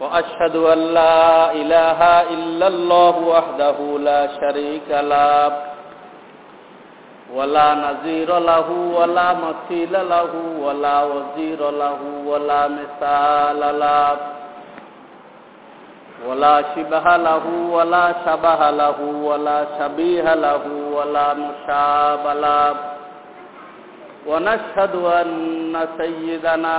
وأشهد أن لا إله إلا الله وحده لا شريك له ولا نظير له ولا مثيل له ولا وزير له ولا مثال له ولا شبه له ولا شبه له ولا شبيه له ولا مشاب له. ونشهد أن سيدنا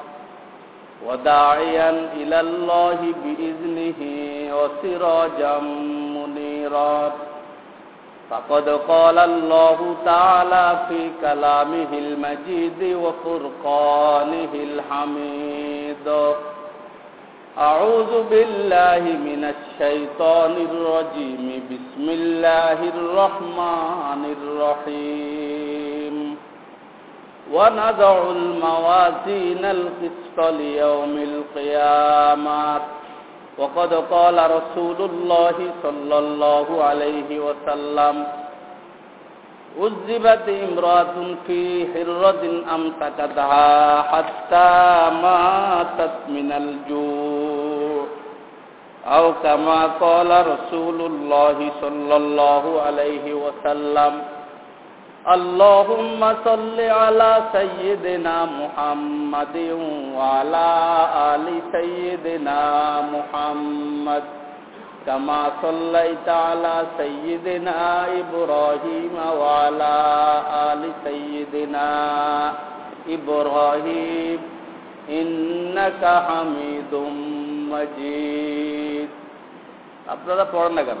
وداعيا إلى الله بإذنه وسراجا منيرا. فقد قال الله تعالى في كلامه المجيد وفرقانه الحميد. أعوذ بالله من الشيطان الرجيم. بسم الله الرحمن الرحيم. ونضع الموازين القسط ليوم القيامة. وقد قال رسول الله صلى الله عليه وسلم أذبت امرأة في حرة أمسكتها حتى ماتت من الجوع. أو كما قال رسول الله صلى الله عليه وسلم اللهم صل على سيدنا محمد وعلى آل سيدنا محمد كما صليت على سيدنا إبراهيم وعلى آل سيدنا إبراهيم إنك حميد مجيد আপনারা পড়েন না কেন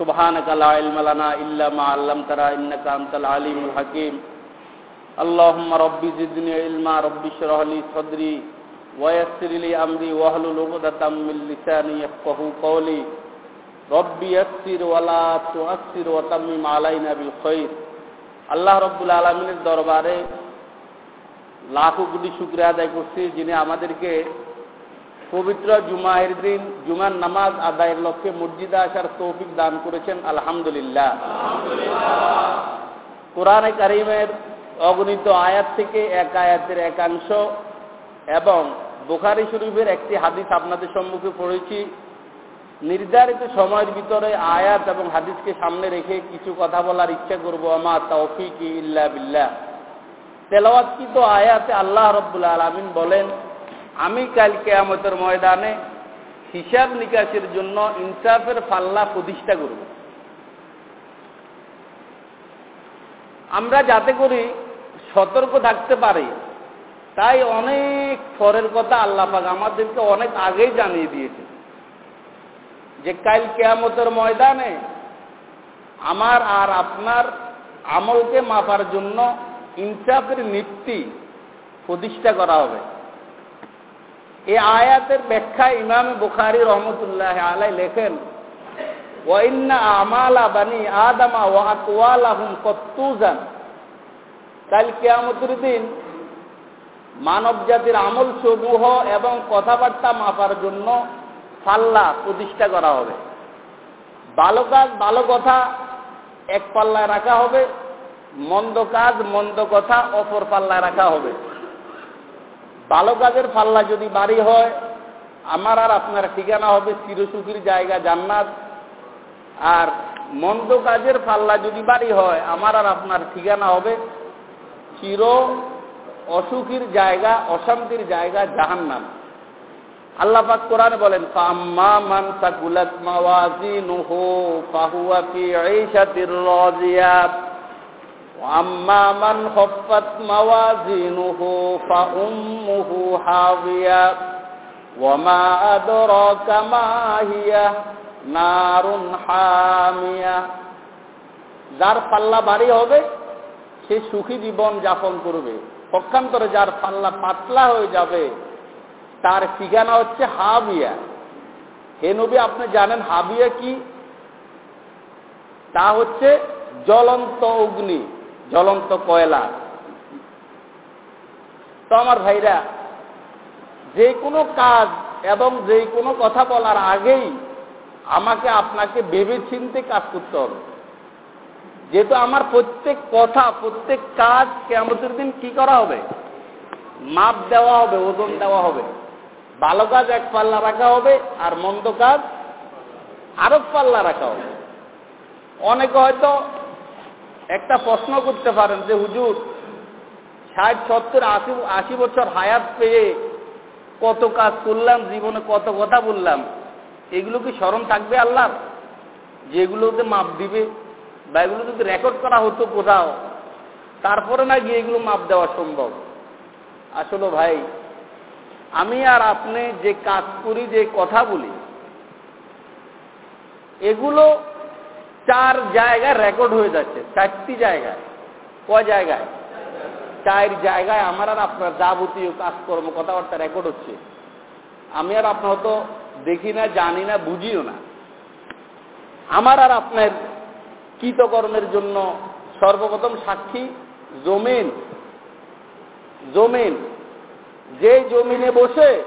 سبحانك لا علم لنا إلا ما علمتنا إنك أنت العليم الحكيم اللهم رب زدني علما رب اشرح لي صدري ويسر لي أمري واحلل عقدة من لساني يفقه قولي رب يسر ولا تعسر وتمم علينا بالخير আল্লাহ রব্বুল আলমিনের দরবারে লাখো কোটি শুক্রিয়া আদায় করছি যিনি আমাদেরকে পবিত্র জুমায়ের দিন, জুমার নামাজ আদায়ের লক্ষ্যে মসজিদে আসার তৌফিক দান করেছেন, আলহামদুলিল্লাহ। কোরআনে কারিমের অগণিত আয়াত থেকে এক আয়াতের একাংশ এবং বোখারি শরীফের একটি হাদিস আপনাদের সম্মুখে পড়েছি। নির্ধারিত সময়ের ভিতরে আয়াত এবং হাদিসকে সামনে রেখে কিছু কথা বলার ইচ্ছা করব। আমার তৌফিক ইল্লা বিল্লাহ। তেলাওয়াতকৃত আয়াতে আল্লাহ রব্বুল আলমিন বলেন আমি কাল কেয়ামতের ময়দানে হিসাব নিকাশের জন্য ইনসাফের পাল্লা প্রতিষ্ঠা করব। আমরা যাতে করি সতর্ক থাকতে পারি, তাই অনেক পরের কথা আল্লাহ পাক আমাদেরকে অনেক আগেই জানিয়ে দিয়েছে যে কাল কেয়ামতের ময়দানে আমার আর আপনার আমলকে মাপার জন্য ইনসাফের নীতি প্রতিষ্ঠা করা হবে। এই আয়াতের ব্যাখ্যা ইমাম বুখারি রহমতুল্লাহ আলাই লেখেন আমালা বানি আদামা ও আকওয়ালাহুম কত্তুজান কাল দিন মানব জাতির আমল সমূহ এবং কথাবার্তা মাপার জন্য পাল্লা প্রতিষ্ঠা করা হবে। ভালো কাজ, ভালো কথা এক পাল্লায় রাখা হবে, মন্দ কাজ, মন্দ কথা অপর পাল্লায় রাখা হবে। ভালো কাজের পাল্লা যদি বাড়ি হয়, আমার আর আপনার ঠিকানা হবে চিরসুখীর জায়গা জান্নাত। আর মন্দ কাজের পাল্লা যদি বাড়ি হয়, আমার আর আপনার ঠিকানা হবে চির অসুখীর জায়গা, অশান্তির জায়গা জাহান্নাম। আল্লাহ পাক কোরআনে বলেন ফাম্মা মান সাকুলাত মাওয়াজিনুহু ফাহুয়া ফি ঈশাতির রাদিয়াত ওয়াম্মা মান খাফফাত মাওয়াজিনুহু ফাউম্মুহু হাবিয়া ওয়ামা আদরাকা মা হিয়া নারুন হামিয়া যার পাল্লা বাড়ি হবে, সে সুখী জীবন যাপন করবে। পক্ষান্তরে যার পাল্লা পাতলা হয়ে যাবে, তার ঠিকানা হচ্ছে হাবিয়া। হে নবী, আপনি জানেন হাবিয়া কি? তা হচ্ছে জ্বলন্ত অগ্নি। জ্বলন্ত কয়লা। তো আমার ভাইরা, যে কোনো কাজ এবং যে কোনো কথা বলার আগেই আমাকে আপনাকে ভেবে চিনতে কাজ করতে হবে। যেহেতু আমার প্রত্যেক কথা, প্রত্যেক কাজ কেমতের দিন কি করা হবে? মাপ দেওয়া হবে, ওজন দেওয়া হবে। ভালো কাজ এক পাল্লা রাখা হবে আর মন্দ কাজ আরও পাল্লা রাখা হবে। অনেকে হয়তো একটা প্রশ্ন করতে পারেন যে, হুজুর, ষাট, সত্তর, আশি আশি বছর হায়াত পেয়ে কত কাজ করলাম, জীবনে কত কথা বললাম, এগুলো কি স্মরণ থাকবে আল্লাহর? যেগুলোতে মাপ দিবে বা এগুলো যদি রেকর্ড করা হতো কোথাও, তারপরে না গিয়ে এগুলো মাপ দেওয়া সম্ভব? আসলে ভাই, আমি আর আপনি যে কাজ করি, যে কথা বলি, এগুলো চার জায়গায় রেকর্ড হয়ে যাচ্ছে। চারটি জায়গায় ক জায়গায়? চার জায়গায় আমার আর আপনার যাবতীয় কাজকর্ম, কথাবার্তা রেকর্ড হচ্ছে। আমি আর আপনার হয়তো দেখি না, জানি না, বুঝিও না। আমার আর আপনার কৃতকর্মের জন্য সর্বপ্রথম সাক্ষী জমিন। জমিন। যে জমিনে বসে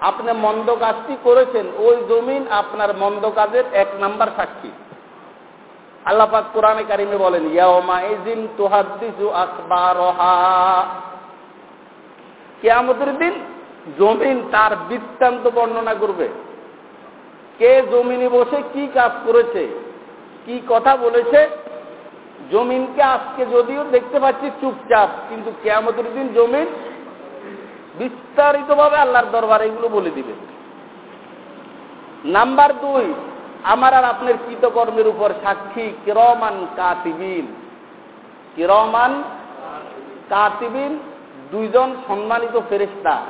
আপনি মন্দ কাজটি করেছেন, ওই জমিন আপনার মন্দ কাজের এক নাম্বার সাক্ষী। আল্লাপাক কোরআনে কারিমে বলেন, ইয়াওমা ইজিন তুহাদ্দিসু আকবারহা কিয়ামতের দিন জমিন তার বৃত্তান্ত বর্ণনা করবে। কে জমিনে বসে কি কাজ করেছে, কি কথা বলেছে, জমিনকে আজকে যদিও দেখতে পাচ্ছি চুপচাপ, কিন্তু কেয়ামতের দিন জমিন বিস্তারিতভাবে আল্লাহর দরবার এগুলো বলে দিবে। নাম্বার দুই আমার আর আপনার কৃতকর্মের উপর সাক্ষী কিরমান কাতিবিন। কিরমান কাতিবিন, দুইজন সম্মানিত ফেরিস্তা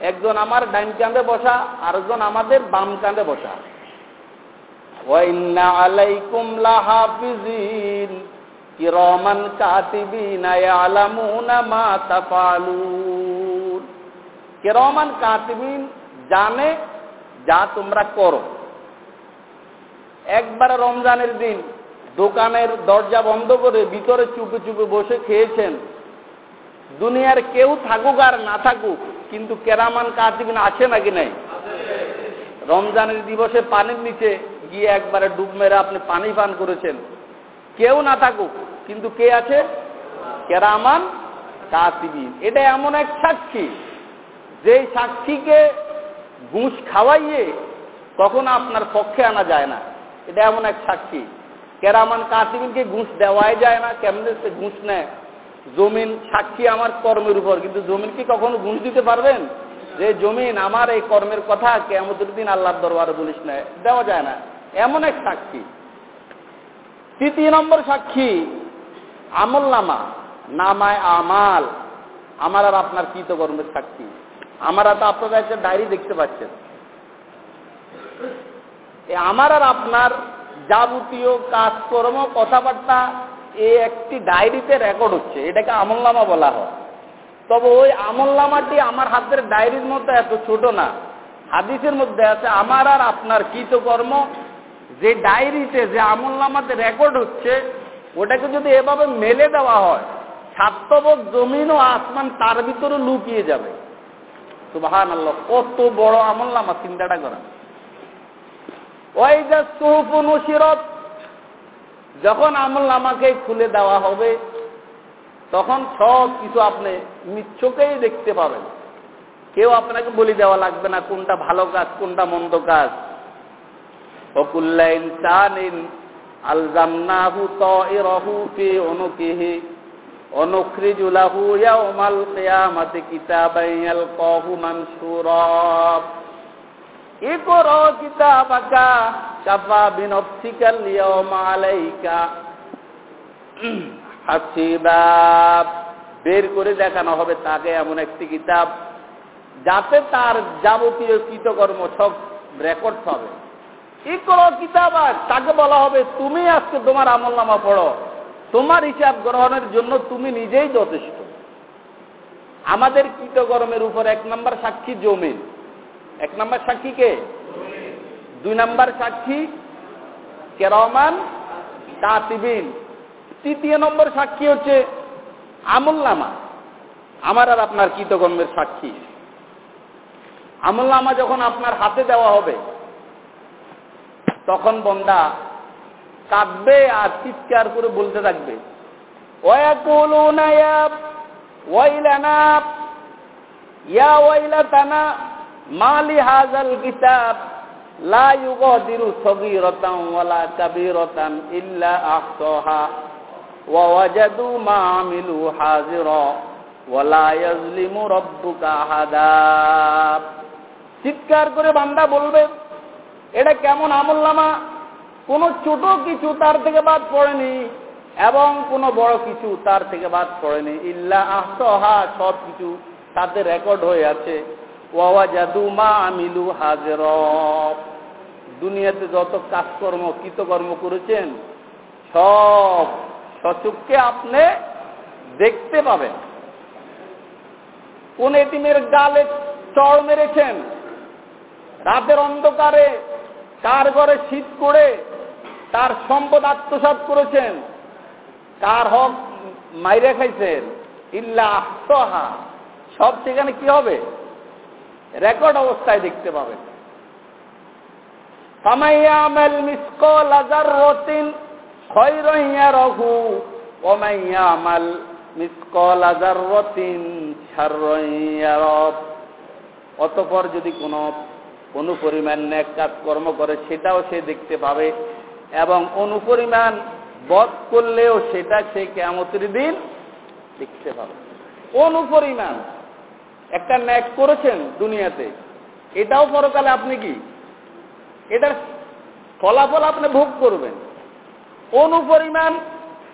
একজন আমার ডাইন কাঁধে বসা, আরেকজন আমাদের বাম কাঁধে বসা। আলাইকুম লাহাফিজিন। কিরমান কাতিবিনা ইয়ালামুনা মা তাফালুন। কিরমান কাতিবিন জানে যা তোমরা করো। একবার রমজানের দিন দোকানের দরজা বন্ধ করে ভিতরে চুপে চুপে বসে খেয়েছেন। দুনিয়ার কেউ থাকুক আর না থাকুক, কিন্তু কেরামান কাতিবিন আছে নাকি নাই? রমজানের দিবসে পানির নিচে গিয়ে একবারে ডুব মেরে আপনি পানি পান করেছেন। কেউ না থাকুক, কিন্তু কে আছে? কেরামান কাতিবিন। এটা এমন এক সাক্ষী যে সাক্ষীকে ঘুষ খাওয়াইয়ে তখন আপনার পক্ষে আনা যায় না। এটা এমন এক সাক্ষী। কেরামান কাতিবিনকে ঘুষ দেওয়াই যায় না, কেমনে সে ঘুষ নেয়? জমিন সাক্ষী আমার কর্মের উপর, কিন্তু জমিন কি কখনো ঘুষ দিতে পারবেন? যে জমিন আমার এই কর্মের কথা কেমতের দিন আল্লাহর দরবারে বলিস না, দেওয়া যায় না। এমন এক সাক্ষী। তৃতীয় নম্বর সাক্ষী আমল নামা নামায় আমাল। আমার আর আপনার কৃতকর্মের সাক্ষী। আমরা তো আপনারা একটা ডায়েরি দেখতে পাচ্ছেন। আমার আর আপনার যাবতীয় কাজকর্ম, কথাবার্তা এই একটি ডায়েরিতে রেকর্ড হচ্ছে। এটাকে আমলনামা বলা হয়। তবে ওই আমলনামাটি আমার হাতের ডায়েরির মধ্যে এত ছোট না। হাদিসের মধ্যে আছে, আমার আর আপনার কৃতকর্ম, যে ডায়েরিতে যে আমলনামাতে রেকর্ড হচ্ছে, ওটাকে যদি এভাবে মেলে দেওয়া হয় ছাত্রবোধ জমিন ও আসমান তার ভিতরে লুকিয়ে যাবে। সুবাহান আল্লাহ কত বড় আমলনামা চিন্তাটা করা ওয়াইজা যখন আমল নামাকে খুলে দেওয়া হবে, তখন সব কিছু আপনি মিচ্ছকেই দেখতে পাবেন। কেউ আপনাকে বলি দেওয়া লাগবে না, কোনটা ভালো কাজ, কোনটা মন্দ কাজ। অকুল্লাইন চানিন আলজামনাহু তহু ফি অনুকিহি অনুখরিজ মাল ইয়াউমাল মাতে কিতাবাইয়াল কহু মানসুরা। বের করে দেখানো হবে তাকে এমন একটি কিতাব যাতে তার যাবতীয় কৃতকর্ম সব রেকর্ড হবে। ইকরা কিতাবাক তাকে বলা হবে, তুমি আজকে তোমার আমলনামা পড়ো। তোমার হিসাব গ্রহণের জন্য তুমি নিজেই যথেষ্ট। আমাদের কৃতকর্মের উপর এক নম্বর সাক্ষী জমিন। এক নম্বর সাক্ষী কে? দুই নম্বর সাক্ষী কেরমান তাতিবিন। তৃতীয় নম্বর সাক্ষী হচ্ছে আমল নামা আমার আর আপনার কৃতকর্মের সাক্ষী। আমল নামা যখন আপনার হাতে দেওয়া হবে, তখন বন্দা কাঁদবে আর চিৎকার করে বলতে থাকবে ওয়াইলানা, ইয়া ওয়াইলাতানা মালি হাজাল কিতাব চিৎকার করে বান্দা বলবে, এটা কেমন আমল্লামা কোন ছোট কিছু তার থেকে বাদ পড়েনি এবং কোন বড় কিছু তার থেকে বাদ পড়েনি। ইল্লা আহসহা, সব কিছু তাতে রেকর্ড হয়ে আছে। মা আমিলু দুনিয়াতে যত কাজকর্ম, কৃতকর্ম করেছেন, সব সচুককে আপনি দেখতে পাবেন। কোন এটিমের গালে চড় মেরেছেন, রাতের অন্ধকারে কার ঘরে শীত করে তার সম্পদ আত্মসাত করেছেন, কার হক মাইরে খাইছেন, ইল্লা আহসহা। সব সেখানে কি হবে? রেকর্ড অবস্থায় দেখতে পাবেন। ইয়ারাহ অতঃপর যদি কোনো অনুপরিমাণ ন্যাক কাজ কর্ম করে, সেটাও সে দেখতে পাবে এবং অনুপরিমাণ বধ করলেও সেটা সে কেমতের দিন দেখতে পাবে। অনুপরিমাণ একটা ন্যাক করেছেন দুনিয়াতে। এটাও পরকালে আপনি কি? এটার ফলাফল আপনি ভোগ করবেন। অনুপরিমাণ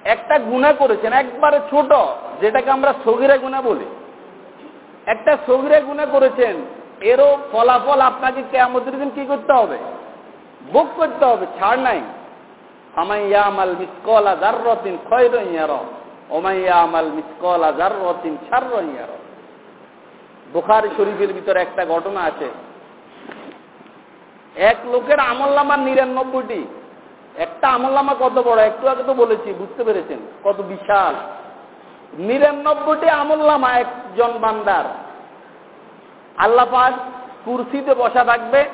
একটা গুণা করেছেন, একবারে ছোট, যেটাকে আমরা সগিরা গুণা বলি। একটা সগিরা গুণা করেছেন, এরও ফলাফল আপনাকে কেমতের দিন কি করতে হবে? ভোগ করতে হবে, ছাড় নাই। আমাইয়া আমাল মিসকল আজার রতিন ক্ষয় রইয়ার ওমাইয়া আমাল মিসকল আজার রতিন ছাড় রইয়ার বুখারি শরীফের ভিতরে একটা ঘটনা আছে। এক লোকের আমল্লামা নিরানব্বইটি। একটা আমল্লামা কত বড়? একটু আগে তো বলেছি, বুঝতে পেরেছেন? কত বিশাল। নিরানব্বইটি আমল্লামা একজন বান্দার। আল্লাহ পাক কুর্সিতে বসা থাকবে।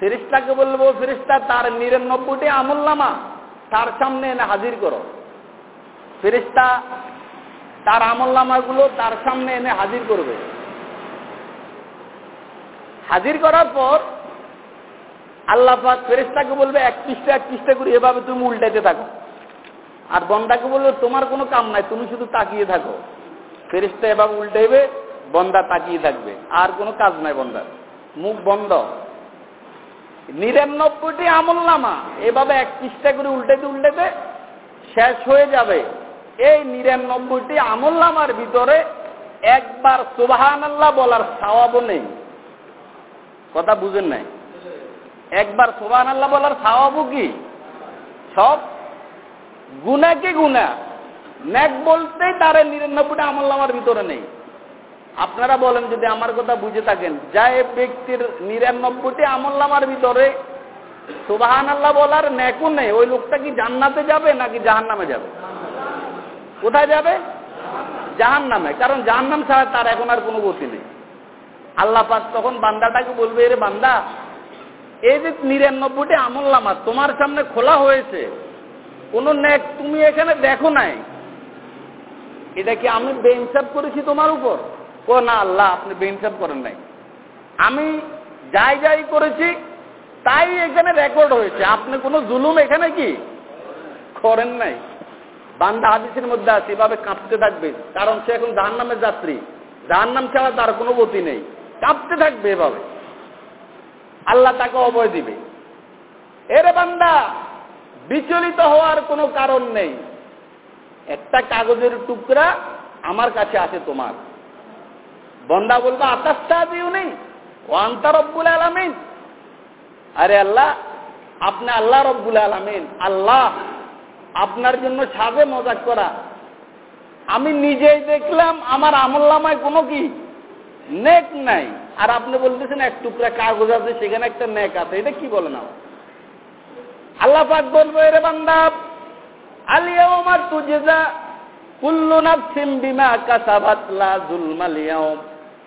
ফেরিস্তাকে বলব ফেরিস্তা তার নিরানব্বইটি আমল্লামা তার সামনে এনে হাজির করো। ফেরিস্তা তার আমল্লামাগুলো তার সামনে এনে হাজির করবে। হাজির করার পর আল্লাহ ফেরিস্তাকে বলবে, এক পৃষ্ঠা এক পৃষ্ঠা করে এভাবে তুমি উল্টাইতে থাকো। আর বন্দাকে বলবে, তোমার কোনো কাম নাই, তুমি শুধু তাকিয়ে থাকো। ফেরিস্তা এভাবে উল্টাইবে, বন্দা তাকিয়ে থাকবে। আর কোনো কাজ নাই বন্দার। মুখ বন্ধ। নিরানব্বইটি আমল নামা এভাবে এক পৃষ্ঠা করে উল্টাতে উল্টাতে শেষ হয়ে যাবে। এই নিরানব্বইটি আমল নামার ভিতরে একবার সুবাহান আল্লাহ বলার সাওয়াবও নেই। কথা বুঝেন নাই। একবার সুবাহান আল্লাহ বলার সাওয়াবও কি? সব গুনাকে গুনা ন্যাক বলতেই তার নিরানব্বইটা আমল নামার ভিতরে নেই। আপনারা বলেন, যদি আমার কথা বুঝে থাকেন যা এ ব্যক্তির নিরানব্বইটি আমল নামার ভিতরে সুবাহান আল্লাহ বলার ন্যাকও নেই, ওই লোকটা কি জান্নাতে যাবে নাকি জাহান নামে যাবে? কোথায় যাবে? জাহান নামে কারণ জাহান নাম ছাড়া তার এখন আর কোনো গতি নেই। আল্লাহ পাক তখন বান্দাটাকে বলবে, এরে বান্দা, এই যে নিরানব্বইটি আমল নামা তোমার সামনে খোলা হয়েছে, কোন ন্যাক তুমি এখানে দেখো নাই। এটা কি আমি বেইনসাফ করেছি তোমার উপর? ও না আল্লাহ, আপনি বেইনসাফ করেন নাই। আমি যাই যাই করেছি, তাই এখানে রেকর্ড হয়েছে। আপনি কোনো জুলুম এখানে কি করেন নাই? বান্দা হাদিসের মধ্যে আছে, এভাবে কাঁপতে থাকবে, কারণ সে এখন জাহান নামের যাত্রী। জাহান নাম ছাড়া তার কোনো গতি নেই। কাঁপতে থাকবে এভাবে। আল্লাহ তাকে অবয় দিবে। এর বান্দা, বিচলিত হওয়ার কোনো কারণ নেই। একটা কাগজের টুকরা আমার কাছে আছে তোমার। বন্দা বলব, আকাশটা দিও নেই ও আন্তা রব্বুল আলমিন। আরে আল্লাহ, আপনি আল্লাহ রব্বুল আলামিন। আল্লাহ, আপনার জন্য সাজে মজাক করা। আমি নিজেই দেখলাম, আমার আমল্লামায় কোনো কি? নেক নাই। আর আপনি বলতেছেন এক টুকরা কাগজ আছে, সেখানে একটা নেক আছে, এটা কি বলে না আল্লাহ পাক বলব, এরে বান্দা আলিয়াউমা তুজজা কুল্লু নাফসিন বিমা কাসাবাত, লা যুলমাল ইয়াউম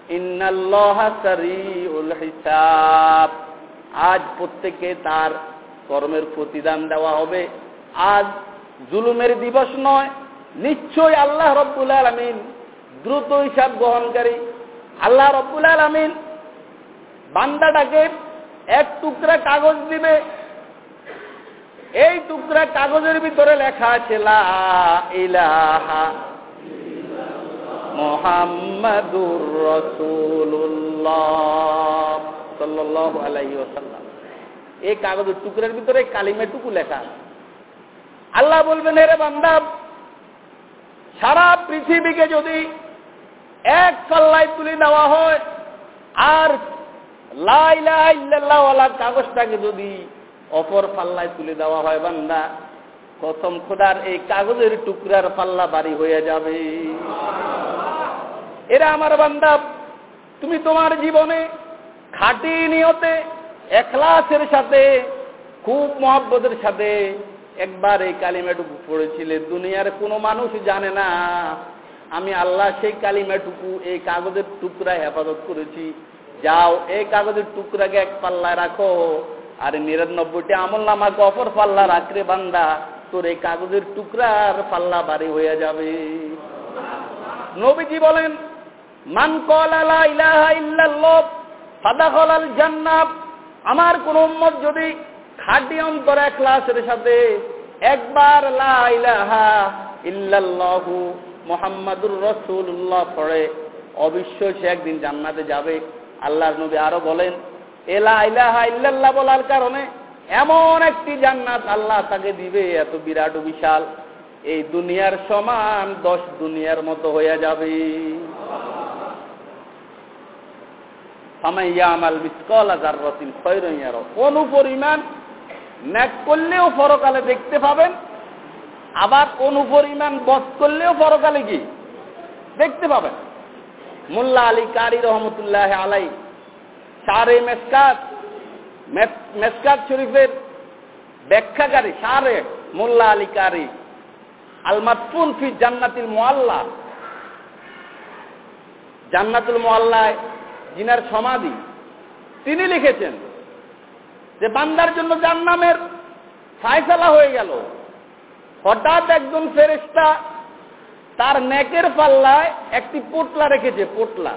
ইন্নাল্লাহা সারিউল হিসাব। আজ প্রত্যেককে তার কর্মের প্রতিদান দেওয়া হবে। আজ জুলুমের দিবস নয় নিশ্চয় আল্লাহ রব্বুল আলমিন দ্রুত হিসাব গ্রহণকারী আল্লাহ রব্বুল আলমিন বান্দাটাকে এক টুকরা কাগজ দিবে। এই টুকরা কাগজের ভিতরে লেখা আছে মোহাম্মদুর রসুল্লাহ ওসাল্লাম এই কাগজের টুকরের ভিতরে কালিমেটুকু লেখা আল্লাহ বলবেন রে বান্দা, সারা পৃথিবীকে যদি এক পাল্লায় তুলে দেওয়া হয়। আর লাইলা কাগজটাকে যদি অপর পাল্লায় তুলে দেওয়া হয়, বান্দা প্রথম খোদার এই কাগজের টুকরার পাল্লা বাড়ি হয়ে যাবে। এরা আমার বান্দা, তুমি তোমার জীবনে খাটি নিয়তে, এখলাসের সাথে, খুব মহব্বতের সাথে একবার এই কালিমাটুকু পড়েছিলে। দুনিয়ার কোনো মানুষ জানে না আমি আল্লাহ সেই কালিমাটুকু এই কাগজের টুকরায় হেফাজত করেছি। যাও, এই কাগজের টুকরাকে এক পাল্লায় রাখো। আর নিরানব্বইটি আমল নামাকে অপর পাল্লা রাখরে বান্দা, তোর এই কাগজের টুকরার পাল্লা বাড়ি হয়ে যাবে। নবীজি বলেন, মান কল আলা ইলাহা ইল্লাল্লাহ ফাদাখাল আল জান্নাত। আমার কোন উম্মত যদি খাঁটি অন্তর এক ক্লাসের সাথে, একবার লা ইলাহা ইল্লাল্লাহু মুহাম্মাদুর রাসূলুল্লাহ পড়ে। অবশ্যই সে একদিন জান্নাতে যাবে। আল্লাহর নবী আরও বলেন, এলা ইলাহা ইল্লাল্লাহ বলার কারণে এমন একটি জান্নাত আল্লাহ তাকে দিবে, এত বিরাট বিশাল। এই দুনিয়ার সমান দশ দুনিয়ার মতো হয়ে যাবে। অনুপরিমাণ ন্যাক করলেও পরকালে দেখতে পাবেন আবার অনুপরিমাণ বধ করলেও পরকালে কি? দেখতে পাবেন। মোল্লা আলী কারি রহমতুল্লাহ আলাই, সারে মেসকাত মেসকাত শরীফের ব্যাখ্যাকারী, সারে মোল্লা আলী কারি, আলমাতফুন ফি জান্নাতিল মোয়াল্লা জান্নাতুল মোয়াল্লায় জিনার সমাধি। তিনি লিখেছেন যে, বান্দার জন্য জান্নামের ফায়সালা হয়ে গেল। হঠাৎ একজন ফেরেস্তা তার নেকের পাল্লায় একটি পোটলা রেখেছে, পোটলা।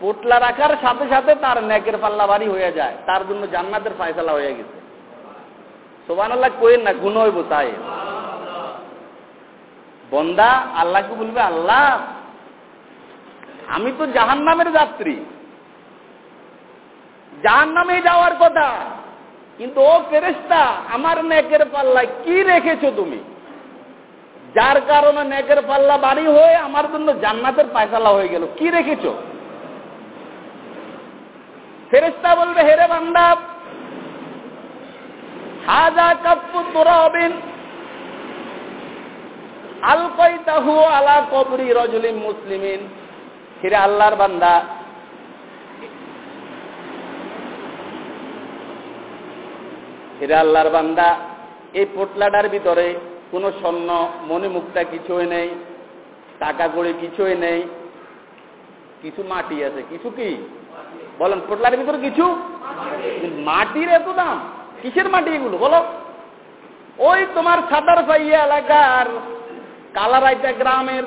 পোটলা রাখার সাথে সাথে তার নেকের পাল্লা বাড়ি হয়ে যায়। তার জন্য জান্নাতের ফায়সালা হয়ে গেছে। সোবান আল্লাহ কোয়েন না, গুণ হইব তাই। বন্দা, আল্লাহকে বলবে, আল্লাহ, আমি তো জাহান নামের যাত্রী। জাহান নামে যাওয়ার কথা। কিন্তু ও ফেরেস্তা আমার নেকের পাল্লায় কি রেখেছো তুমি? যার কারণে নেকের পাল্লা বাড়ি হয়ে আমার জন্য জান্নাতের পায়সালা হয়ে গেল, কি রেখেছো? ফেরেস্তা বলবে হেরে বান্দা, হাজা কাপ্পু তোরা হবেন আলকাইতাহু আলা কবরি রজলিন মুসলিমিন। হিরে আল্লাহর বান্দা হিরে আল্লাহর বান্দা। এই পোটলাটার ভিতরে কোনো স্বর্ণ মণিমুক্তা কিছুই নেই, টাকা করে কিছুই নেই। কিছু মাটি আছে। কিছু কি? বলেন, পোটলার ভিতরে কিছু? মাটির এত দাম। কিসের মাটি এগুলো? বলো। ওই তোমার সাতার পাইয়া এলাকার কালারাইটা গ্রামের।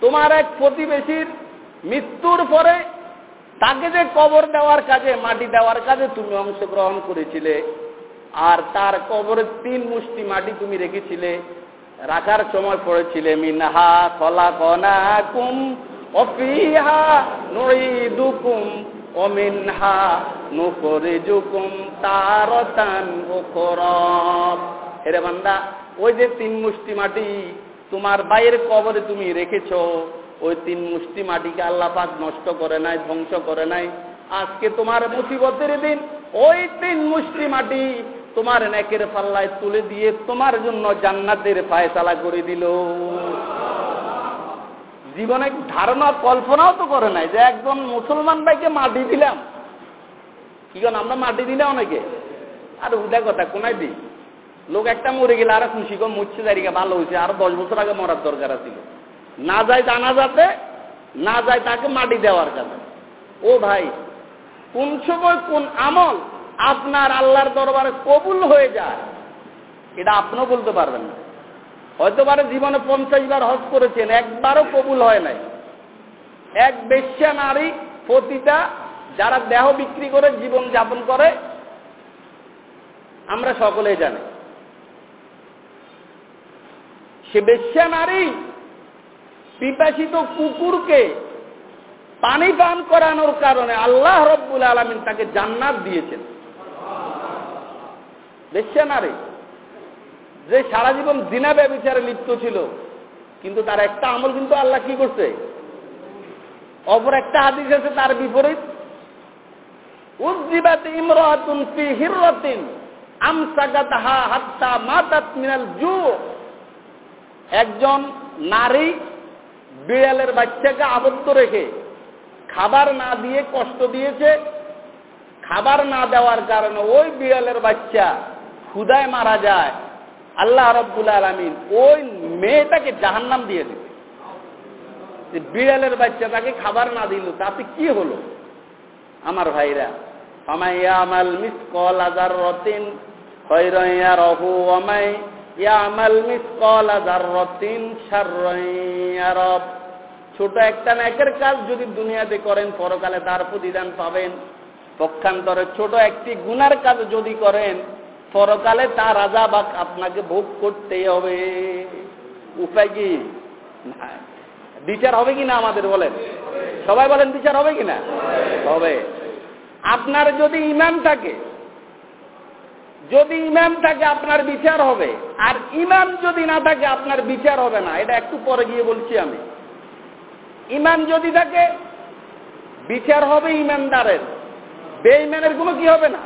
তোমার এক প্রতিবেশীর মৃত্যুর পরে তাকে যে কবর দেওয়ার কাজে, মাটি দেওয়ার কাজে তুমি অংশগ্রহণ করেছিলে। আর তার কবরে তিন মুষ্টি মাটি তুমি রেখেছিলে। রাখার সময় পড়েছিলে, মিনহা কলা কনা কুম অফিহা নুইদুকুম অমিনহা নুকরিজুকুম তারতান উখরা। হেরে বান্দা, ওই যে তিন মুষ্টি মাটি তোমার বাইয়ের কবরে তুমি রেখেছ, ওই তিন মুষ্টি মাটিকে আল্লাহ পাক নষ্ট করে নাই, ধ্বংস করে নাই। আজকে তোমার মুসিবতের দিন, ওই তিন মুষ্টি মাটি তোমার নেকের পাল্লায় তুলে দিয়ে তোমার জন্য জান্নাতের ফায়সালা করে দিল। জীবনে ধারণা, কল্পনাও তো করে নাই যে একজন মুসলমান ভাইকে মাটি দিলাম। কি কেন, আমরা মাটি দিলে অনেকে? আর উদা কথা, কোনায় দিই লোক একটা মরে গেলে আর খুশি কম মুচ্ছে দাঁড়িয়ে ভালো হয়েছে। আর দশ বছর আগে মরার দরকার ছিল না যায় জানা যাতে, না যায় তাকে মাটি দেওয়ার কাছে ও ভাই, কোন সময় কোন আমল আপনার আল্লাহর দরবারে কবুল হয়ে যায়। এটা আপনিও বলতে পারবেন না। হয়তো পারে জীবনে পঞ্চাশ বার হজ করেছেন, একবারও কবুল হয় নাই। এক বেশ্যা নারী প্রতিটা যারা দেহ বিক্রি করে জীবন যাপন করে, আমরা সকলেই জানি। সে বেশ্যা নারী পিপাসিত কুকুরকে পানি পান করানোর কারণে আল্লাহ রব্বুল আলমিন তাকে জান্নাত দিয়েছেন। বেশ্যা নারী যে সারা জীবন দিনা ব্যবচারে লিপ্ত ছিল, কিন্তু তার একটা আমল কিন্তু আল্লাহ কি করছে? অপর একটা হাদিস আছে, তার বিপরীত। উজ্জিবাত ইমরাতুন ফি হিররাতিন আমসাকাতাহা হাত্তা মাতাত মিনাল জু। একজন নারী বিড়ালের বাচ্চাকে আবদ্ধ রেখে খাবার না দিয়ে কষ্ট দিয়েছে। খাবার না দেওয়ার কারণে ওই বিড়ালের বাচ্চা ক্ষুদায় মারা যায়, আল্লাহ রব্বুল আলমিন ওই মেয়েটাকে জাহান্নাম দিয়ে দিবে। বিড়ালের বাচ্চা তাকে খাবার না দিল, তাতে কি হলো? আমার ভাইরা আমাল মিস কল আজার রতিন হৈরইয়া রহু আমাই ইয়ামাল মিস কল আজার রতিন সার রব ছোট একটা ন্যাকের কাজ যদি দুনিয়াতে করেন, পরকালে তার প্রতিদান পাবেন। পক্ষান্তরে ছোট একটি গুনার কাজ যদি করেন পরকালে তার আজাবাক আপনাকে ভোগ করতেই হবে। উপায় কি? বিচার হবে কি না আমাদের বলেন? সবাই বলেন বিচার হবে কি না? হবে। আপনার যদি ইমাম থাকে, যদি ইমাম থাকে আপনার বিচার হবে। আর ইমাম যদি না থাকে আপনার বিচার হবে না। এটা একটু পরে গিয়ে বলছি আমি। ইমাম যদি থাকে, বিচার হবে ইমানদারের। বেইমানের কোনো কি হবে না?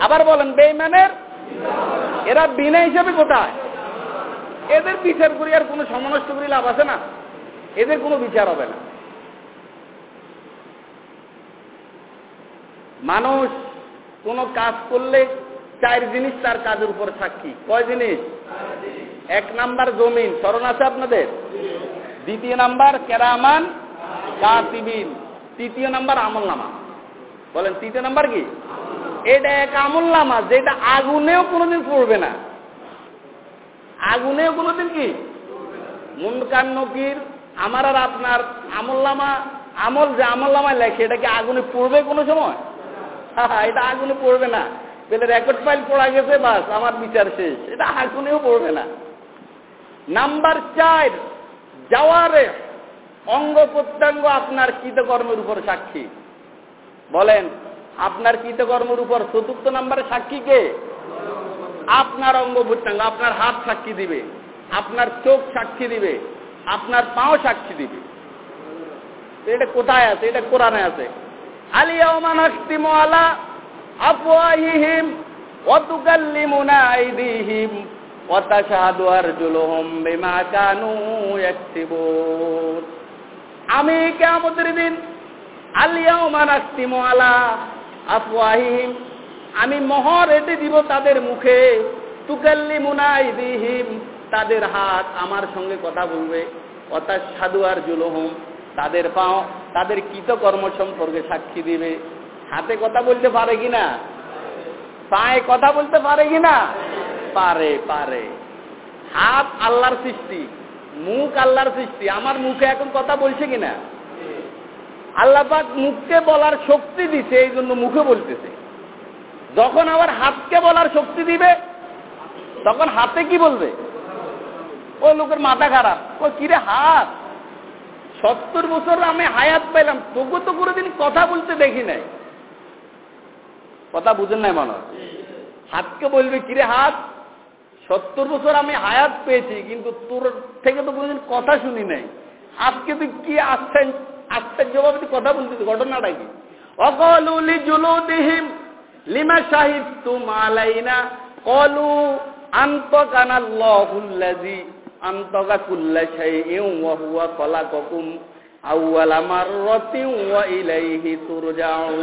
আবার বলেন বেইমানের এরা বিনা হিসাবে কোথায় এদের বিচার করি আর কোনো সমনষ্ট করি লাভ আছে না। এদের কোনো বিচার হবে না। মানুষ কোনো কাজ করলে চার জিনিস তার কাজের উপর সাক্ষী। কয় জিনিস? এক নাম্বার জমিন। স্মরণ আছে আপনাদের? দ্বিতীয় নাম্বার কেরামান কাতিবিন। তৃতীয় নাম্বার আমল নামা বলেন, তৃতীয় নাম্বার কি? এটা এক আমল নামা, যেটা আগুনেও কোনোদিন পড়বে না। আগুনেও কোনোদিন কি? মুন্ডকান নকির আমার আর আপনার আমল্লামা আমল যে আমল্লামায় লেখে, এটা কি আগুনে পড়বে কোনো সময়? এটা আগুনে পড়বে না। পেলে রেকর্ড ফাইল পড়া গেছে, বাস, আমার বিচার শেষ। এটা আগুনেও পড়বে না। নাম্বার চার, যাওয়ারে অঙ্গ প্রত্যঙ্গ আপনার কৃতকর্মের উপর সাক্ষী। বলেন আপনার কৃতকর্মের উপর চতুর্থ নাম্বারে সাক্ষী কে? আপনার অঙ্গ প্রত্যঙ্গ আপনার হাত সাক্ষী দিবে, আপনার চোখ সাক্ষী দিবে, আপনার পাও সাক্ষী দিবে। এটা কোথায় আছে? এটা কোরআনে আছে। আলা বিমা কানু আমি কিয়ামতের দিন আলিয়াউমানাস্তিমু আলা আফওয়াহিহিম আমি মোহর এতে দিব তাদের মুখে। তুকাল্লিমুনা আইদিহিম, তাদের হাত আমার সঙ্গে কথা বলবে। অর্থাৎ সাধু আর জুলহম তাদের পাও, তাদের কৃতকর্ম সম্পর্কে সাক্ষী দিবে। হাতে কথা বলতে পারে কিনা পায়ে কথা বলতে পারে কিনা পারে পারে। হাত আল্লাহর সৃষ্টি, মুখ আল্লাহর সৃষ্টি। আমার মুখে এখন কথা বলছে কিনা আল্লাহ পাক মুখকে বলার শক্তি দিছে, এই জন্য মুখে বলতেছে। যখন আবার হাতকে বলার শক্তি দিবে, তখন হাতে কি বলবে? ও লোকের মাথা খারাপ। ও, কিরে হাত? সত্তর বছর আমি হায়াত পাইলাম তবু তো কোনোদিন কথা বলতে দেখি নাই। কথা বুঝেন নাই মানুষ? হাতকে বলবে, কিরে হাত? সত্তর বছর আমি হায়াত পেয়েছি, কিন্তু তোর থেকে তো কোনোদিন কথা শুনি নাই। আজকে তুই কি আসছেন আশ্চর্যভাবে কথা বলছিস ঘটনাটা কি? অকলুলি জুলুদিহিম, লিমা শাহিদ তুম আলাইনা কলু আন্তকানাল্লাহুল্লাজি আন্তকা কুল্লা শাইইন ওয়া হুয়া খলাকাকুম আউয়ালা মাররাতিন ওয়া ইলাইহি তুরজাউন।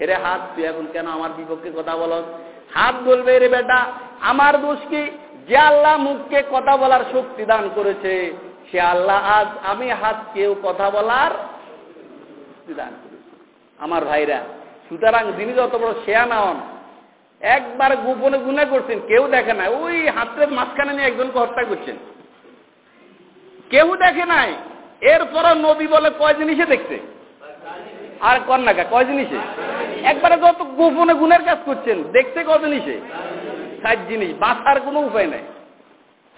হেরে হাত, তুই এখন কেন আমার বিপক্ষে কথা বলস? হাত বলবে রে বেটা, আমার দোষ কি? যে আল্লাহ মুখকে কথা বলার শক্তি দান করেছে। সে আল্লাহ আজ আমি হাতকেও কথা বলার দান আমার ভাইরা, সুতরাং যিনি যত বড় শেয়া হন একবার গোপনে গুণা করছেন, কেউ দেখে নাই। ওই হাতের মাঝখানে নিয়ে একজনকে হত্যা করছেন। কেউ দেখে নাই। এরপরও নবী বলে কয় জিনিসে দেখছে? আর কন্যাকা কয় জিনিসে? একবারে যত গোপনে গুণের কাজ করছেন দেখতে কত জিনিসে? ষাট জিনিস, বাঁচার কোনো উপায় নাই।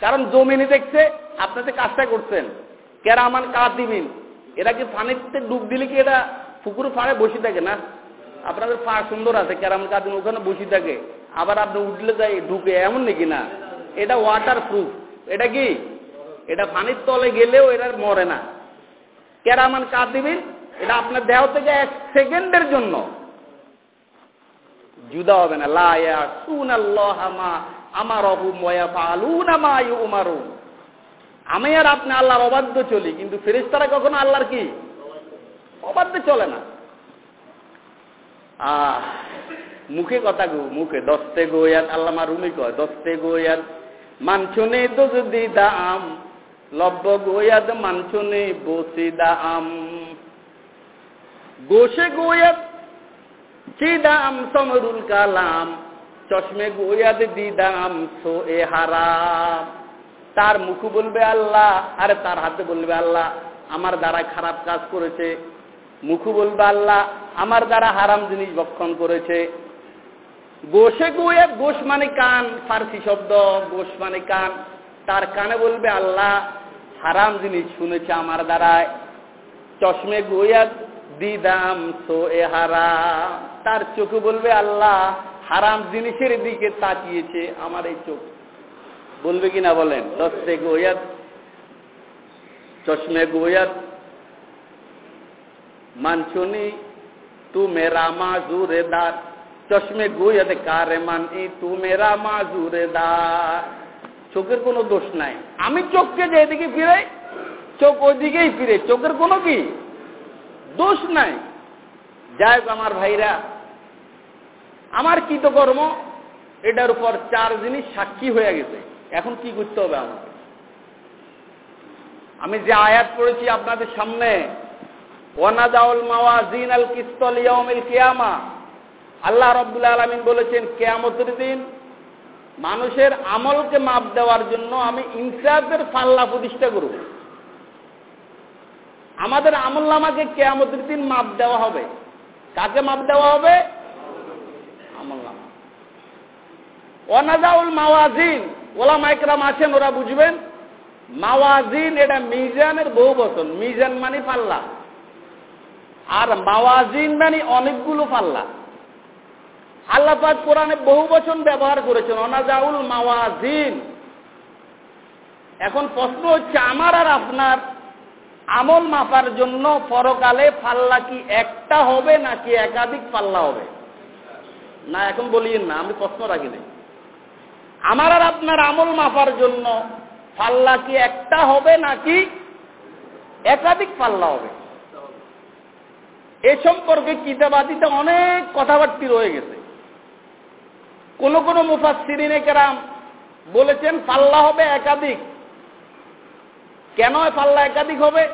কারণ জমিনে দেখছে, আপনি যে কাজটা করছেন, কেরামান কাতিমিন এরা কি পানিতে ডুব দিলে কি এটা পুকুর ফাড়ে বসে থাকে না? আপনাদের পা সুন্দর আছে কেরাম কাদিন ওখানে বসে থাকে। আবার আপনি উঠলে যাই ঢুকে এমন নাকি না? এটা ওয়াটার প্রুফ এটা কি? এটা পানির তলে গেলেও এটা মরে না। কেরামান কাদিবিন এটা আপনার দেহ থেকে এক সেকেন্ডের জন্য। জুদা হবে না। লায়া সুন আল্লাহামা আমার আমি আর আপনি আল্লাহর অবাধ্য চলি, কিন্তু কখনো আল্লাহর কি? অবাধ্য চলে না। মুখে কথা গো মুখে দস্তে আল্লামা রুমি কয়, দস্তে মানছনে তো যদি দাম লব্য গোয়াত, মানছনে বসে দাম। গোসে গোয়াত চিদাম সমরুল কালাম। চশমে গোয়াদ দিদাম সো এ হারাম। তার মুখ বলবে আল্লাহ, আরে তার হাতে বলবে আল্লাহ, আমার দ্বারা খারাপ কাজ করেছে। মুখ বলবে আল্লাহ, আমার দ্বারা হারাম জিনিস ভক্ষণ করেছে। গোসে গোয়ে গোস মানে কান, ফার্সি শব্দ গোস মানে কান। তার কানে বলবে আল্লাহ, হারাম জিনিস শুনেছে আমার দ্বারায়। চশমে গোয়া দিদাম সো এ হারাম। তার চোখে বলবে আল্লাহ হারাম জিনিসের দিকে তাকিয়েছে আমার এই চোখ। বলবে কিনা বলেন? দশে গোয়াত চশমে গোয়াত মানছুনি তু মেরা মাজুরেদার চশমে গোয়াত কারে মান তু মেরা মাজুরেদার চোখের কোনো দোষ নাই। আমি চোখকে যেদিকে ফিরে চোখ ওইদিকেই ফিরে। চোখের কোনো কি? দোষ নাই। যাই আমার ভাইরা আমার কৃতকর্ম, এটার উপর চার জিনিস সাক্ষী হয়ে গেছে। এখন কি করতে হবে আমার আমি যে আয়াত পড়েছি আপনাদের সামনে ওয়ানাদাউল মাওয়াজিন আল কিস্তল ইয়াউমিল কিয়ামা। আল্লাহ রব্বুল আলামিন বলেছেন, কিয়ামতের দিন মানুষের আমলকে মাপ দেওয়ার জন্য আমি ইনসাফের পাল্লা প্রতিষ্ঠা করব। আমাদের আমল নামাকে কেয়ামতের দিন মাপ দেওয়া হবে। কাকে মাপ দেওয়া হবে আমল নামা অনাজাউল মাওয়াজিন। ওলা মাইকরাম আছেন ওরা বুঝবেন। মাওয়াজিন এটা মিজানের বহু বচন। মিজান মানে পাল্লা। আর মাওয়াজিন মানে অনেকগুলো পাল্লা। আল্লাহ পাক কোরআনে বহু বচন ব্যবহার করেছেন অনাজাউল মাওয়াজিন। এখন প্রশ্ন হচ্ছে, আমার আর আপনার আমল মাপার জন্য পরকালে পাল্লা কি একটা হবে নাকি একাধিক পাল্লা হবে? না, এখন বলিয়েন না, আমি প্রশ্ন রাখি নাই। আমার আর আপনার আমল মাপার জন্য পাল্লা কি একটা হবে নাকি একাধিক পাল্লা হবে? এ সম্পর্কে কিতাবাদিতে অনেক কথাবার্তি রয়ে গেছে। কোন কোন মুফাসিরিনে কেরাম বলেছেন, পাল্লা হবে একাধিক। কেন পাল্লা একাধিক হবে?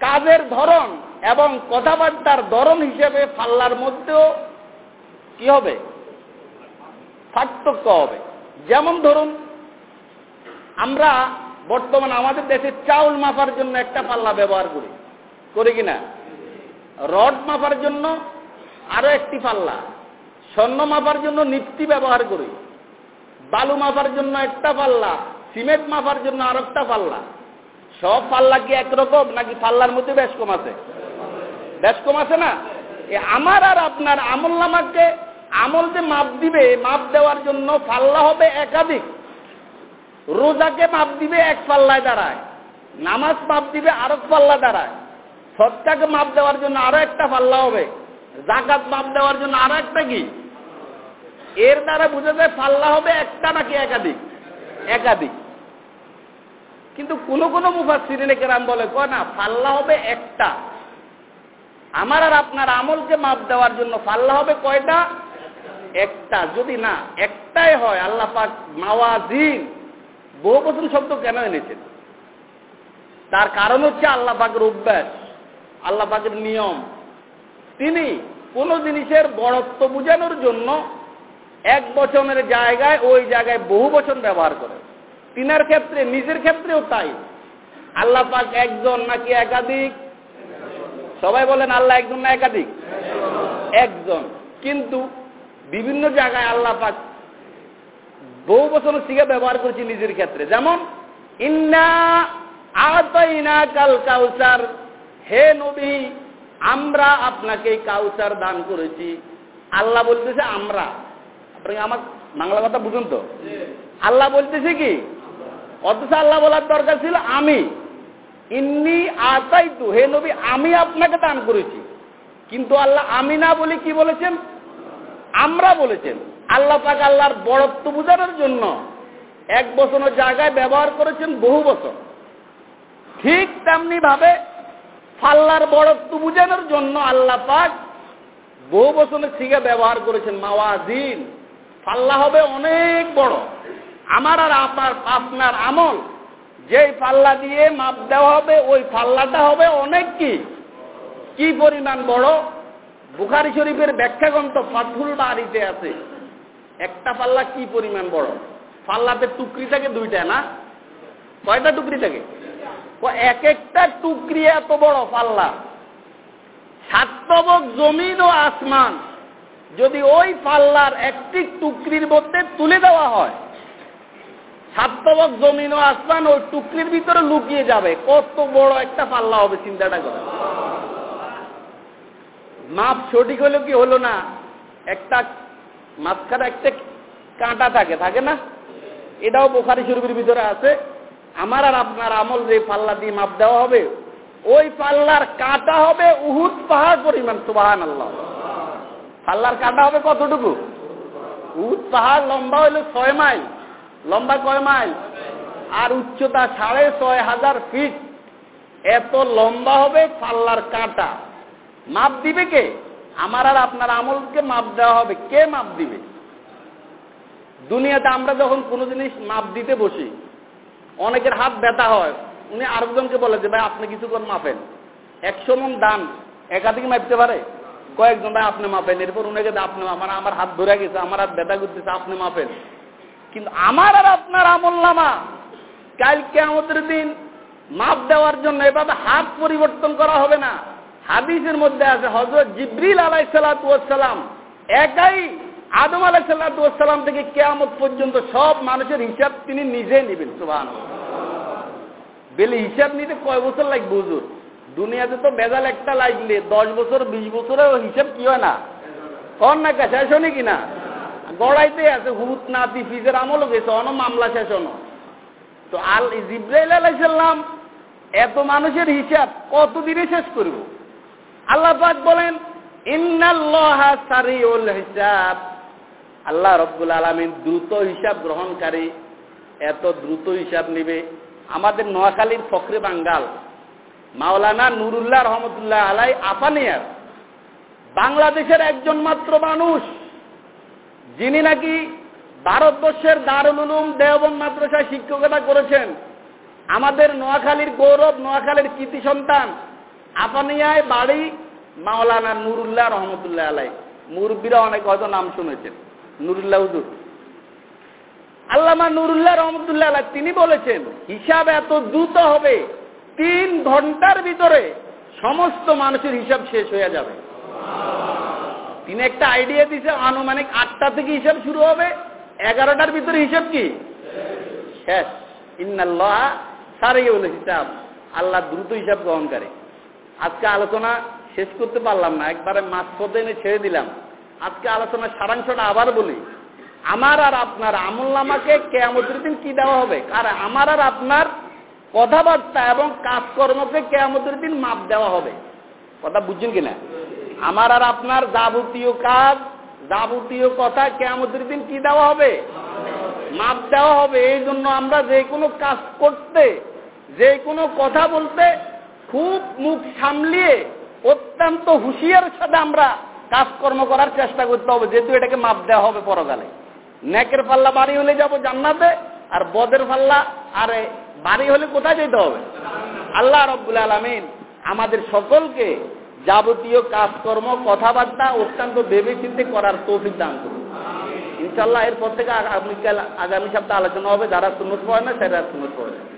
কাজের ধরন এবং কথাবার্তার ধরন হিসেবে পাল্লার মধ্যেও কি হবে? পার্থক্য হবে। যেমন ধরুন, আমরা বর্তমান আমাদের দেশে চাউল মাপার জন্য একটা পাল্লা ব্যবহার করি। করি কিনা রড মাপার জন্য আরও একটি পাল্লা, স্বর্ণ মাপার জন্য নিফটি ব্যবহার করি। বালু মাপার জন্য একটা পাল্লা, সিমেন্ট মাপার জন্য আর একটা পাল্লা। সব পাল্লা কি একরকম নাকি পাল্লার মধ্যে বেশ কম আছে? বেশ কম আছে না? আমার আর আপনার আমল নামাকে আমল যে মাপ দিবে, মাপ দেওয়ার জন্য পাল্লা হবে একাধিক। রোজাকে মাপ দিবে এক পাল্লায় দাঁড়ায়। নামাজ মাপ দিবে আরও পাল্লা দাঁড়ায়। সৎকাকে মাপ দেওয়ার জন্য আরও একটা পাল্লা হবে। জাকাত মাপ দেওয়ার জন্য আরও একটা কি? এর দ্বারা বুঝা যায় পাল্লা হবে একটা নাকি একাধিক? একাধিক। কিন্তু কোন কোন মুফাসিরিনে কেরাম বলে, কয় না পাল্লা হবে একটা। আমার আর আপনার আমলকে মাপ দেওয়ার জন্য পাল্লা হবে কয়টা? একটা, যদি না, একটাই হয়, আল্লাহ পাক মাওয়াজিন বহু বছর শব্দ কেন এনেছেন? তার কারণ হচ্ছে আল্লাহ পাকের অভ্যাস, আল্লাহ পাকের নিয়ম। তিনি কোন জিনিসের বড়ত্ব বোঝানোর জন্য এক বচনের জায়গায়, ওই জায়গায় বহু বচন ব্যবহার করে তিনার ক্ষেত্রে, নিজের ক্ষেত্রেও তাই। আল্লাহ পাক একজন নাকি একাধিক? সবাই বলেন আল্লাহ একজন না একাধিক? একজন। কিন্তু বিভিন্ন জায়গায় আল্লাহ পাক বহু বছর শিখে ব্যবহার করেছি নিজের ক্ষেত্রে। যেমন, ইন্না আতাইনা কাল কাউসার। হে নবী, আমরা আপনাকে কাউসার দান করেছি। আল্লাহ বলতেছে, আমরা। আপনি আমার বাংলা কথা বুঝুন তো? আল্লাহ বলতেছে কি? অথচ আল্লাহ বলার দরকার ছিল, আমি। ইন্নি আতাই তু হে নবী, আমি আপনাকে দান করেছি। কিন্তু আল্লাহ আমি না বলে কি বলেছেন? আমরা বলেছেন, আল্লাহ পাক আল্লাহর বড়ত্ব বোঝানোর জন্য এক বছরের জায়গায় ব্যবহার করেছেন বহু বছর। ঠিক তেমনি ভাবে ফাল্লার বড়ত্ব বোঝানোর জন্য আল্লাহ পাক বহু বছরের শিখে ব্যবহার করেছেন মাওয়াজিন। ফাল্লা হবে অনেক বড়। আমার আর আপনার আপনার আমল, যেই পাল্লা দিয়ে মাপ দেওয়া হবে, ওই পাল্লাটা হবে অনেক কি পরিমাণ বড়? বুখারি শরীফের ব্যাখ্যাগ্রন্থ ফাতুল বাড়িতে আছে। একটা পাল্লা কি পরিমাণ বড়? পাল্লাতে টুকরি থাকে দুইটা, না? কয়টা টুকরি থাকে? এক একটা টুকরি এত বড় পাল্লা। সাতবক জমিন ও আসমান। যদি ওই পাল্লার একটি টুকরির মধ্যে তুলে দেওয়া হয় সাতবক জমিন ও আসমান ওই টুকরির ভিতরে লুকিয়ে যাবে। কত বড় একটা পাল্লা হবে, চিন্তাটা করে। মাপ সঠিক হলো কি হলো না? একটা মাঝখানে একটা কাঁটা থাকে থাকে না? এটাও বোখারি শরীফের ভিতরে আছে। আমার আর আপনার আমল যে পাল্লা দিয়ে মাপ দেওয়া হবে, ওই পাল্লার কাঁটা হবে উহুদ পাহাড় পরিমাণ সুবাহান আল্লাহ পাল্লার কাঁটা হবে কতটুকু? উহুদ পাহাড় লম্বা হইল ছয় মাইল। লম্বা কয় মাইল? আর উচ্চতা সাড়ে ছয় হাজার ফিট। এত লম্বা হবে পাল্লার কাঁটা। মাপ দিবে কে? আমার আর আপনার আমলকে মাপ দেওয়া হবে। কে মাপ দিবে? দুনিয়াতে আমরা যখন কোনো জিনিস মাপ দিতে বসি, অনেকের হাত ব্যথা হয়। উনি আরেকজনকে বলে যে, ভাই, আপনি কিছু করে মাপেন। একশো মন দান একাধিক মাপতে পারে। কয়েকজন, ভাই, আপনি মাপেন। এরপর উনাকে আপনি আমার আমার হাত ধরে গেছে, আমার হাত ব্যথা করতেছে, আপনি মাপেন। কিন্তু আমার আর আপনার আমল নামা কালকে আমাদের দিন মাপ দেওয়ার জন্য এভাবে হাত পরিবর্তন করা হবে না। হাদিসের মধ্যে আছে হজরত জিব্রিল আলাই সালাতাম একাই আদম আলাই সাল্লাতাম থেকে কেয়ামত পর্যন্ত সব মানুষের হিসাব তিনি নিজে নেবেন সুবাহ বেলে হিসাব নিতে কয় বছর লাগবে, হুজুর? দুনিয়াতে তো বেজাল একটা লাগলে, দশ বছর, বিশ বছরে হিসাব কি হয় না? কন না কা, শেষ হনি কিনা গড়াইতে আছে হুত নাতি ফিজের আমলও গেছে, অন মামলা শেষ হনো তো আল জিব্রাইল আলাইসাল্লাম এত মানুষের হিসাব কতদিনে শেষ করব? আল্লাহ পাক বলেন হিসাব। আল্লাহ রব্বুল আলমিন দ্রুত হিসাব গ্রহণকারী, এত দ্রুত হিসাব নিবে। আমাদের নোয়াখালীর ফখরে বাঙ্গাল, মাওলানা নুরুল্লাহ রহমতুল্লাহ আলাই আফানিয়ার, বাংলাদেশের একজন মাত্র মানুষ, যিনি নাকি ভারতবর্ষের দারুল উলুম দেওবন মাদ্রাসায় শিক্ষকতা করেছেন। আমাদের নোয়াখালীর গৌরব, নোয়াখালীর কৃতি সন্তান আফানিয়ায় বাড়ি মাওলানা নুরুল্লাহ রহমতুল্লাহ আলাই। মুরব্বীরা অনেক হয়তো নাম শুনেছেন। নুরুল্লাহ হুজুর। আল্লামা নুরুল্লাহ রহমতুল্লাহ আলাহ তিনি বলেছেন, হিসাব এত দ্রুত হবে, তিন ঘণ্টার ভিতরে সমস্ত মানুষের হিসাব শেষ হয়ে যাবে। তিনি একটা আইডিয়া দিয়েছে আনুমানিক আটটা থেকে হিসাব শুরু হবে, এগারোটার ভিতরে হিসাব কি? শেষ। ইন্নাল্লাহ সারে বলে হিসাব। আল্লাহ দ্রুত হিসাব গ্রহণ করে আজকে আলোচনা শেষ করতে পারলাম না, একবারে মাছ পথে এনে ছেড়ে দিলাম। আজকে আলোচনার সারাংশটা আবার বলি। আমার আর আপনার আমল নামাকে কেয়ামতের দিন কি দেওয়া হবে? আর আমার আর আপনার কথাবার্তা এবং কাজকর্মকে কেয়ামতের দিন মাপ দেওয়া হবে। কথা বুঝছেন কিনা আমার আর আপনার যাবতীয় কাজ, যাবতীয় কথা কেয়ামতের দিন কি দেওয়া হবে? মাপ দেওয়া হবে। এই জন্য আমরা যে কোনো কাজ করতে, যে কোনো কথা বলতে খুব মুখ সামলিয়ে অত্যন্ত হুঁশিয়ার সাথে আমরা কাজকর্ম করার চেষ্টা করতে হবে, যেহেতু এটাকে মাপ দেওয়া হবে পরকালে। নেকের পাল্লা বাড়ি হলে যাব জান্নাতে, আর বদের পাল্লা, আরে বাড়ি হলে কোথায় যেতে হবে? আল্লাহ রব্বুল আলমিন আমাদের সকলকে যাবতীয় কাজকর্ম, কথাবার্তা অত্যন্ত ভেবে চিন্তে করার তৌফিক দান করুন। ইনশাল্লাহ এরপর থেকে আগামীকাল, আগামী সপ্তাহে আলোচনা হবে, যারা সুন্নত পড়ে না সেটা সুন্নত পড়ে